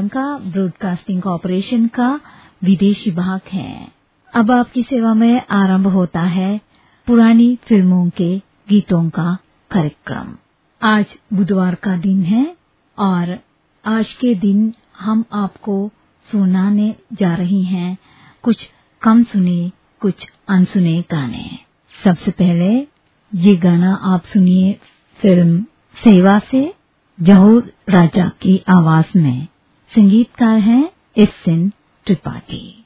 Sri Lanka broadcasting corporation का विदेशी भाग है। अब आपकी सेवा में आरंभ होता है पुरानी फ़िल्मों के गीतों का कार्यक्रम। आज बुधवार का दिन है और आज के दिन हम आपको सुनाने जा रही हैं कुछ कम सुने, कुछ अनसुने गाने। सबसे पहले ये गाना आप सुनिए फ़िल्म सेवा से, जहूर राजा की आवाज़ में। संगीतकार हैं एस सिन त्रिपाठी।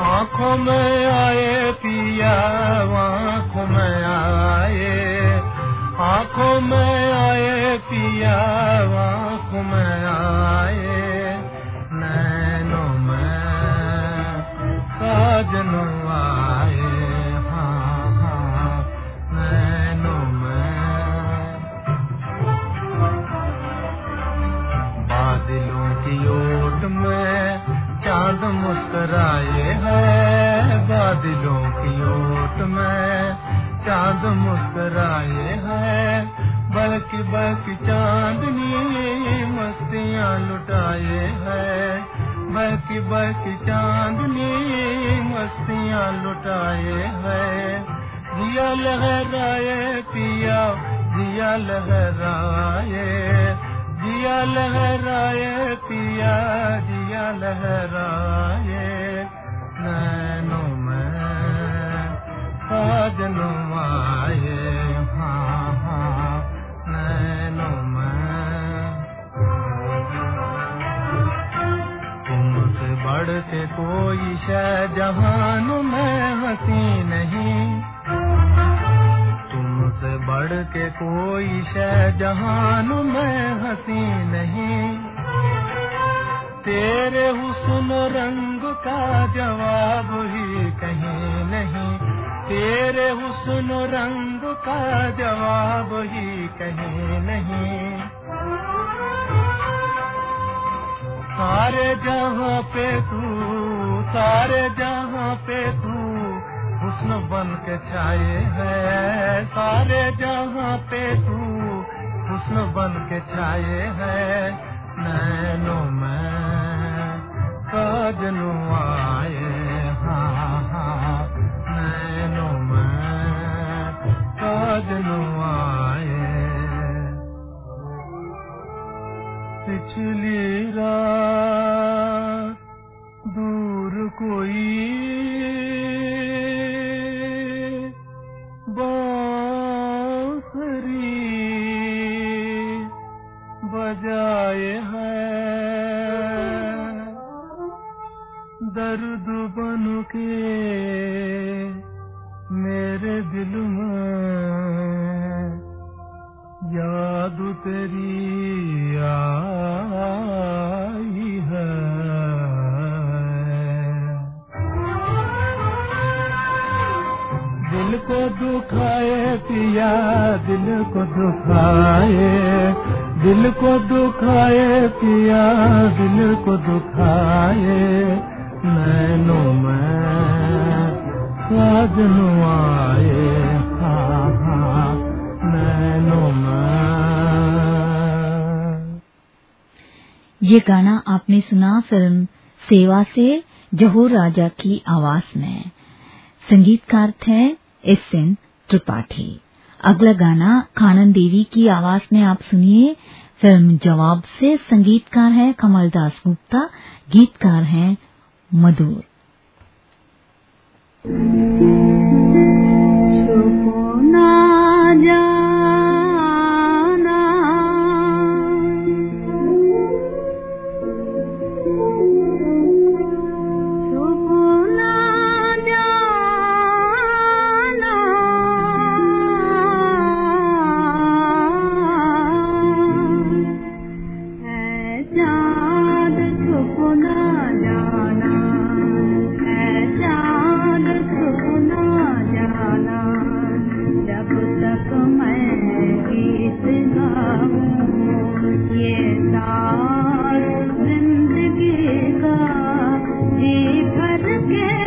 आँखों में आए पिया, आँखों में आए, आँखों में आए पिया। चाँद मुस्कराए है बादलों की ओट में, चाँद मुस्कराए है, बल्कि बल्कि चांदनी मस्तियाँ लुटाए है, बल्कि बल्कि चांदनी मस्तियाँ लुटाए है। जिया लहराए, पिया, जिया लहराए जिया लहराए, पिया, जिया लहराए, नैनों में साजनों आए हाँ हाँ नैनों में। तुमसे बढ़ के कोई शय जहान में हँसी नहीं। तुमसे बढ़ के कोई शय जहान में हँसी नहीं। तेरे हुस्न रंग का जवाब ही कहीं नहीं। तेरे हुस्न रंग का जवाब ही कहीं नहीं। सारे जहाँ पे तू सारे जहाँ पे तू, हुस्न बन के छाए है। सारे जहाँ पे तू, हुस्न बन के छाए है। नैनों में काजनू आए हाँ हाँ नैनों में काजनू आए पिछली रात दूर कोई ये गाना आपने सुना फ़िल्म सेवा से जहूर राजा की आवाज़ में। संगीतकार थे एस एन त्रिपाठी। अगला गाना खानन देवी की आवाज़ में आप सुनिए। फ़िल्म जवाब से संगीतकार है कमलदास गुप्ता, गीतकार हैं मधुर। चाँद सार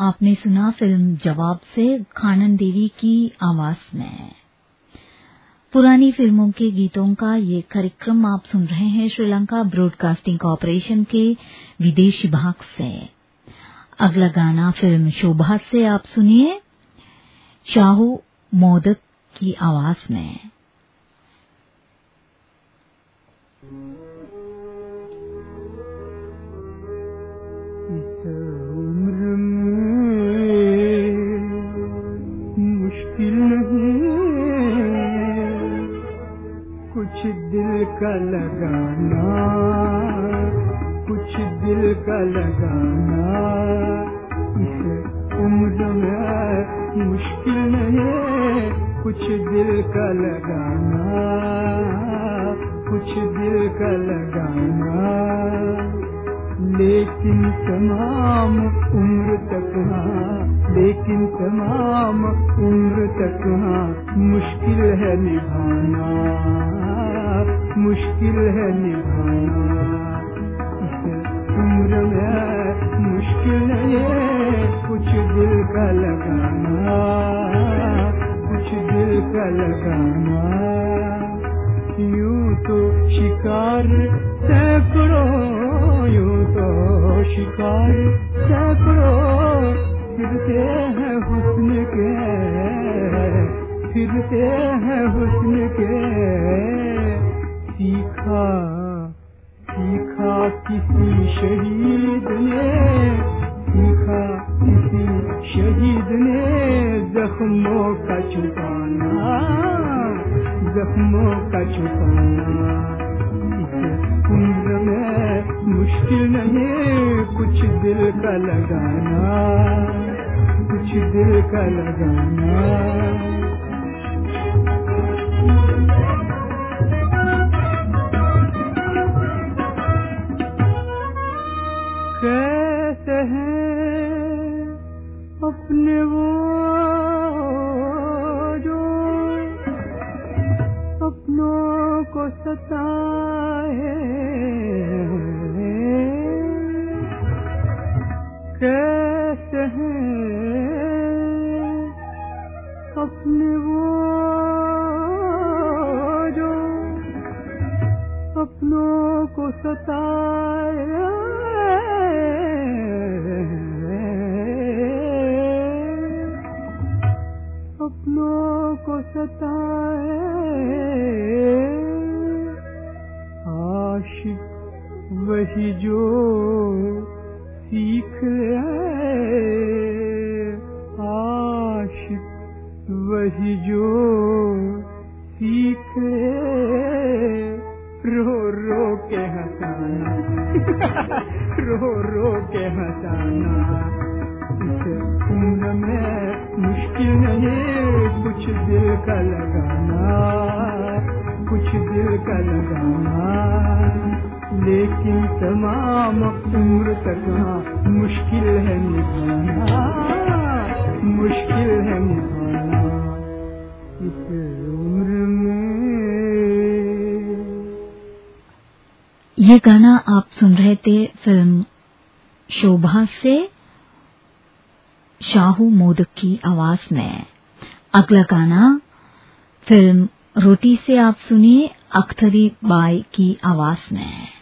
आपने सुना फ़िल्म जवाब से खानन देवी की आवाज़ में। पुरानी फ़िल्मों के गीतों का ये कार्यक्रम आप सुन रहे हैं श्रीलंका ब्रॉडकास्टिंग कॉरपोरेशन के विदेशी भाग से। अगला गाना फ़िल्म शोभा से आप सुनिए, शाहू मोदक की आवाज़ में। का लगाना, कुछ दिल का लगाना। इस उम्र में मुश्किल नहीं कुछ दिल का लगाना, कुछ दिल का लगाना। लेकिन तमाम उम्र तक हाँ लेकिन तमाम उम्र तक हाँ मुश्किल है निभाना। मुश्किल है निभाना। उम्र में मुश्किल है कुछ दिल का लगाना। कुछ दिल का लगाना। यूँ तो शिकार सैकड़ों, यूँ तो शिकार सैकड़ों फिरते हैं हुस्न के, फिरते हैं हुस्न के। सीखा सीखा किसी शहीद ने, सीखा किसी शहीद ने जख्मों का छुपाना, जख्मों का छुपाना। उम्र में मुश्किल नहीं, कुछ दिल का लगाना, कुछ दिल का लगाना। वही जो सीख, रो रो के हंसाना। रो रो के हंसाना। इस उम्र में मुश्किल नहीं, कुछ दिल का लगाना। कुछ दिल का लगाना। लेकिन तमाम उम्र तक मुश्किल है निभाना। मुश्किल है निभाना। ये गाना आप सुन रहे थे फ़िल्म शोभा से शाहू मोदक की आवाज़ में। अगला गाना फ़िल्म रोटी से आप सुनिए अख्तरी बाई की आवाज़ में।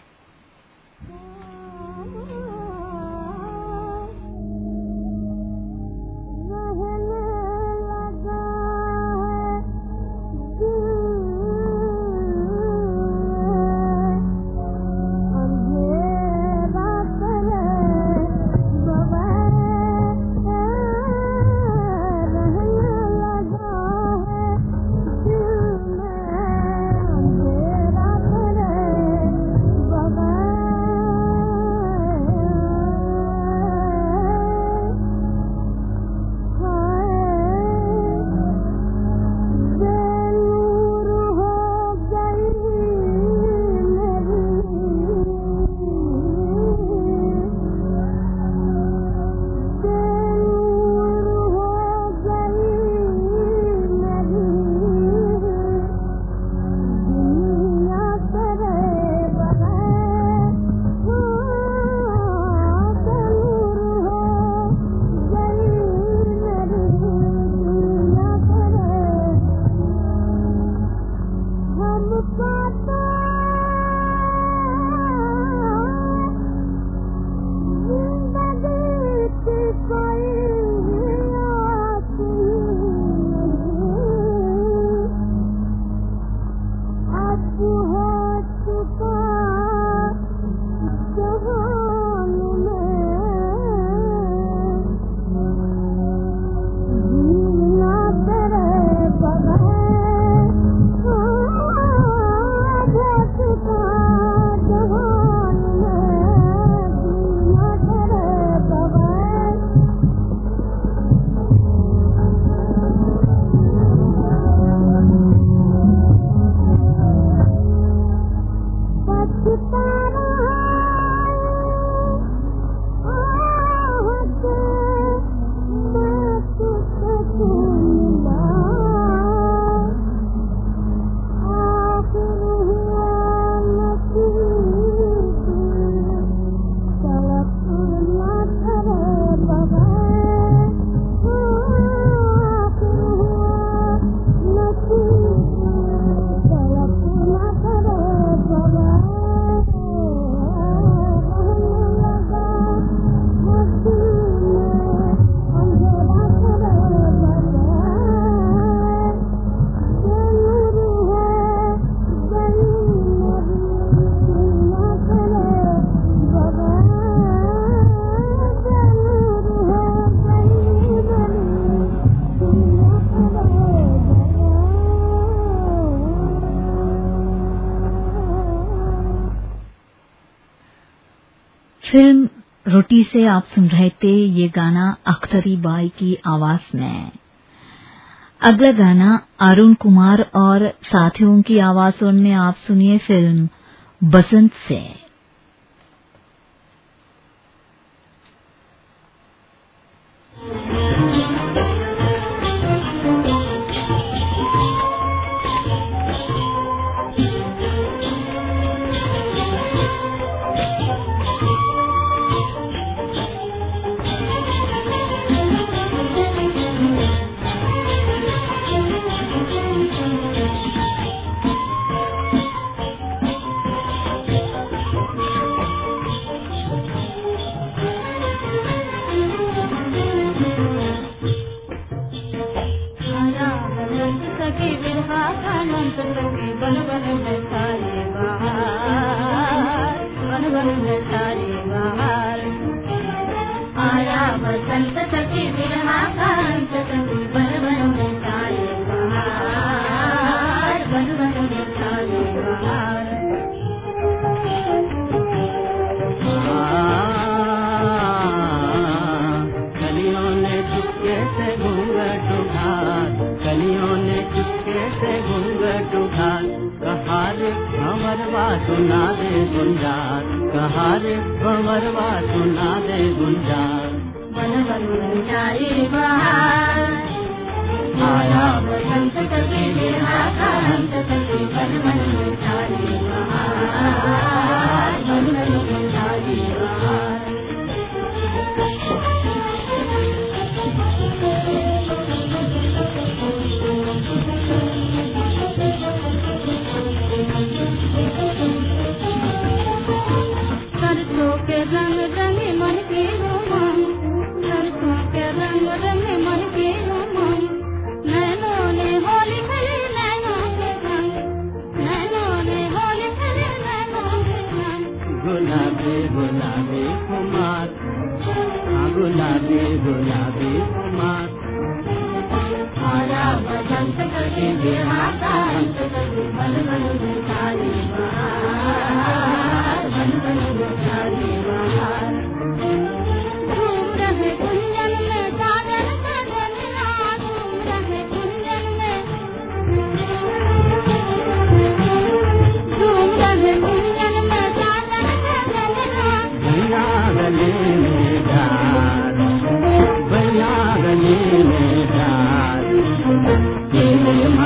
फ़िल्म रोटी से आप सुन रहे थे ये गाना अख्तरी बाई की आवाज़ में। अगला गाना अरुण कुमार और साथियों की आवाजों में आप सुनिए फ़िल्म बसंत से। सुना दे गुंजार कहारे भंवरवा सुना दे गुंजार। बन बन जाए बहार। आया बसंत कभी बन बन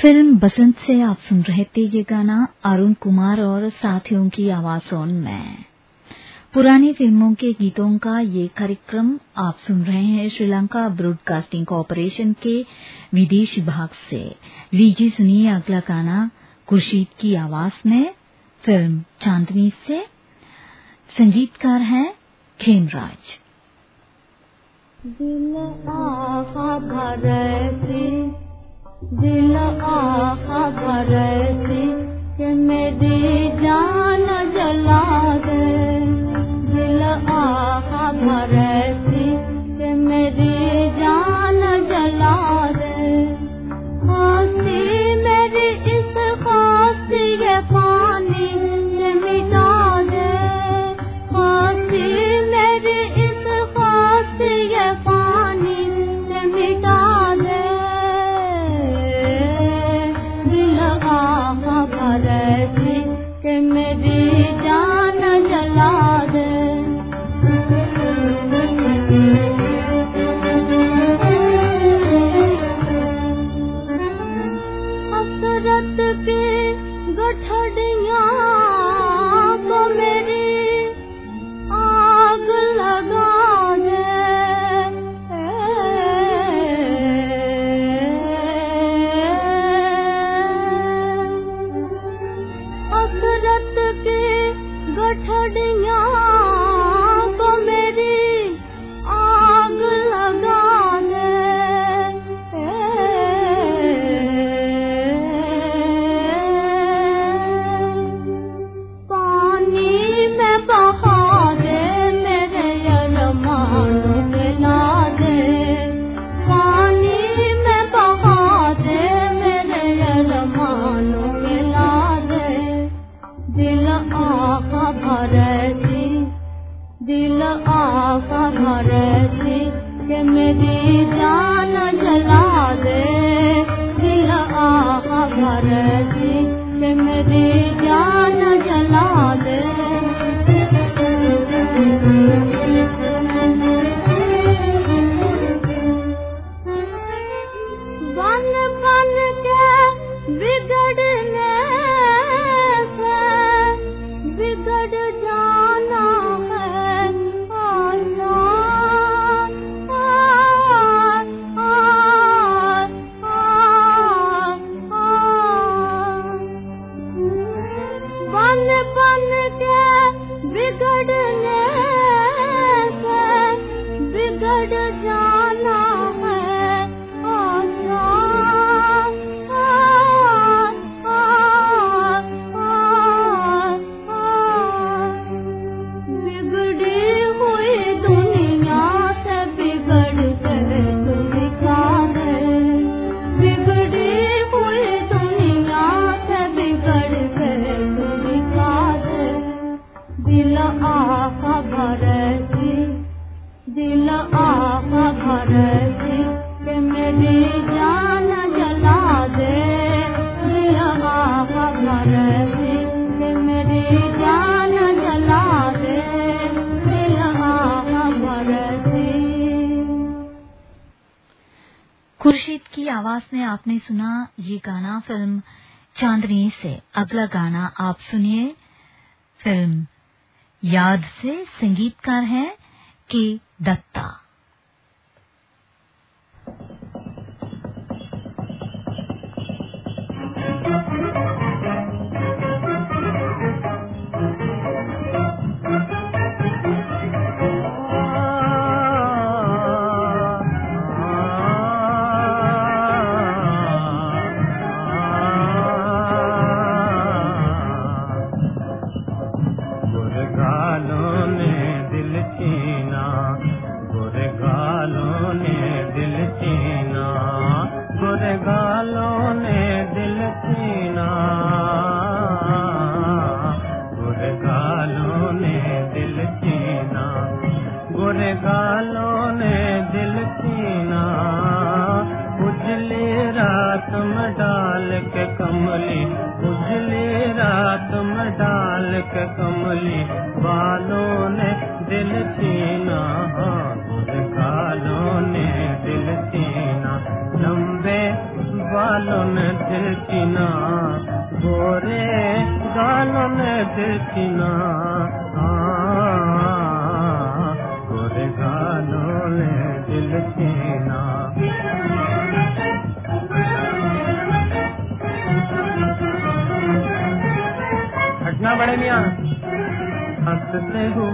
फ़िल्म बसंत से आप सुन रहे थे ये गाना अरुण कुमार और साथियों की आवाजों में। पुरानी फ़िल्मों के गीतों का ये कार्यक्रम आप सुन रहे हैं श्रीलंका ब्रॉडकास्टिंग कॉरपोरेशन के विदेश विभाग से। लीजिए सुनिए अगला गाना, खुर्शीद की आवाज़ में, फ़िल्म चांदनी से। संगीतकार है खेमराज। दिल आखा दिल आ खबर थी कि मेरी गठड़िया आवाज़ में आपने सुना ये गाना फ़िल्म चांदनी से। अगला गाना आप सुनिए। फ़िल्म याद से संगीतकार है के दत्ता। कमली बालों घटना बड़े मियाँ हंसते हुए हो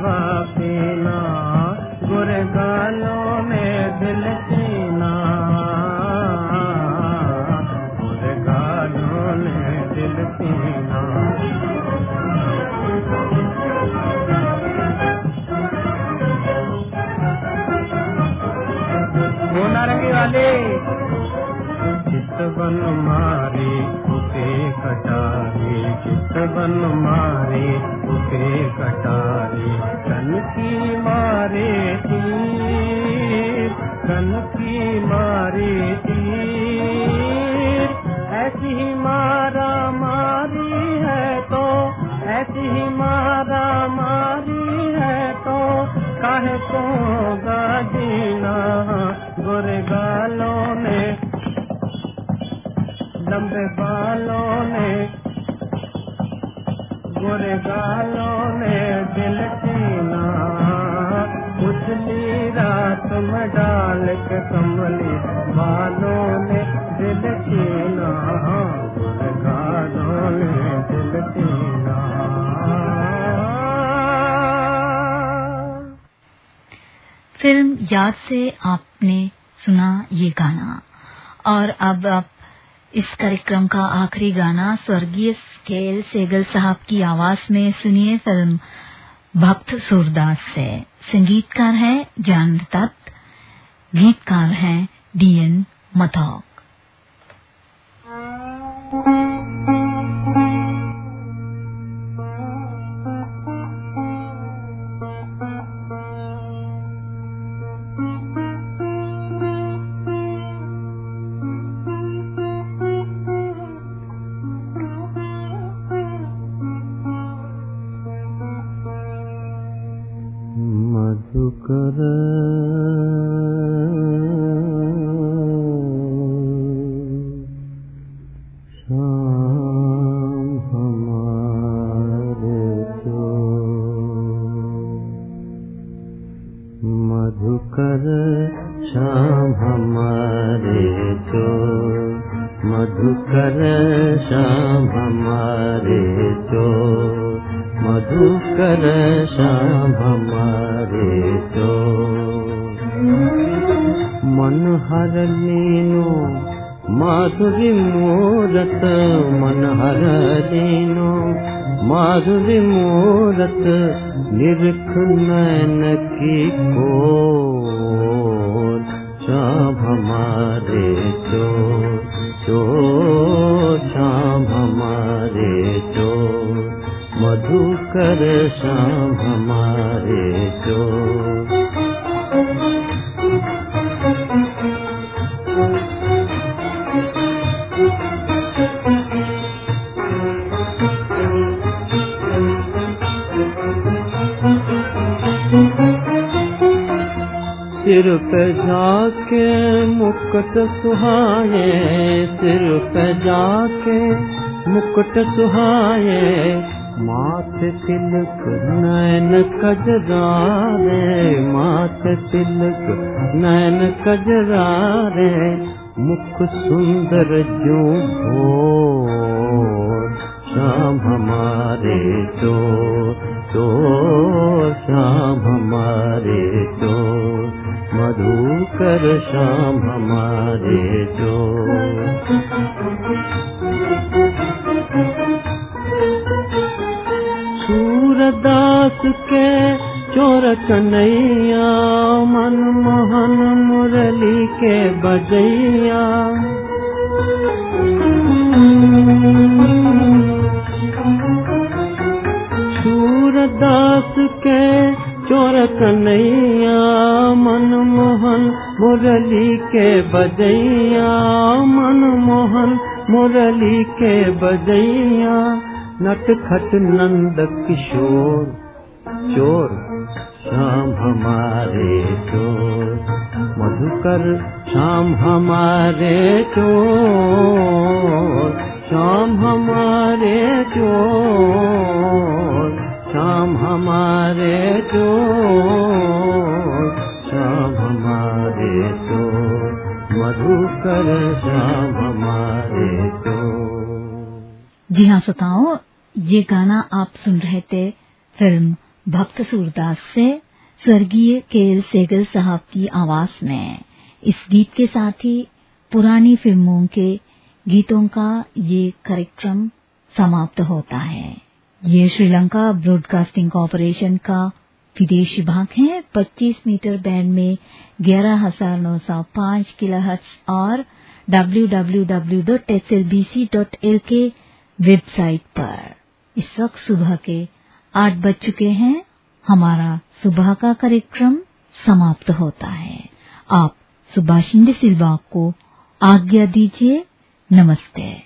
का बन मारी, उसे कटारी कन की मारे तीर, कन की मारे तीर। ऐसी ही मारा मारी है तो ऐसी ही मारा मारी है तो। कह को गाजीना गोरे गालों ने, लंबे बालों ने गोरे गालों ने फ़िल्म याद से आपने सुना ये गाना। और अब आप इस कार्यक्रम का आखिरी गाना स्वर्गीय केल सेगल साहब की आवाज़ में सुनिए फ़िल्म भक्त सूरदास से। संगीतकार है जान दत्त, गीतकार है डीएन मथौक। मधुकर जो मधुकर श्याम हमारे जो मन हर लीनो माधुरी मूरत मन हर लीनो माधुरी मूरत निरख नैन की को श्याम हमारे जो जाम हमारे जो मधुकर शाम हमारे जो। सिर पे जाके मुकुट सुहाए सिर पे जाके मुकुट सुहाए माथे तिलक नैन कजरारे माथे तिलक नैन कजरारे मुख सुंदर जो शाम हमारे चोर चोर शाम चोर मधुकर शाम हमारे चोर सूरदास के चोर कन्हैया मनमोहन मुरली के बजैया। सूरदास के चोर कन्हैया मनमोहन मुरली के बजैया मनमोहन मुरली के बजैया। नटखट नंद किशोर, चोर शाम हमारे चोर। मधुकर शाम हमारे चोर, शाम हमारे चोर। शाम हमारे चोर शाम हमारे चोर, मधुकर शाम हमारे चोर। जी हाँ श्रोताओं, ये गाना आप सुन रहे थे फ़िल्म भक्त सूरदास से, स्वर्गीय के एल सेगल साहब की आवाज़ में। इस गीत के साथ ही पुरानी फ़िल्मों के गीतों का ये कार्यक्रम समाप्त होता है। ये श्रीलंका ब्रॉडकास्टिंग कॉरपोरेशन का विदेशी भाग है। 25 मीटर बैंड में ग्यारह हज़ार नौ सौ 11,905 किलोहर्ट्ज और www.slbc.lk वेबसाइट पर। इस वक्त सुबह के आठ बज चुके हैं। हमारा सुबह का कार्यक्रम समाप्त होता है। आप सुभाषिंद सिल्वा को आज्ञा दीजिए। नमस्ते।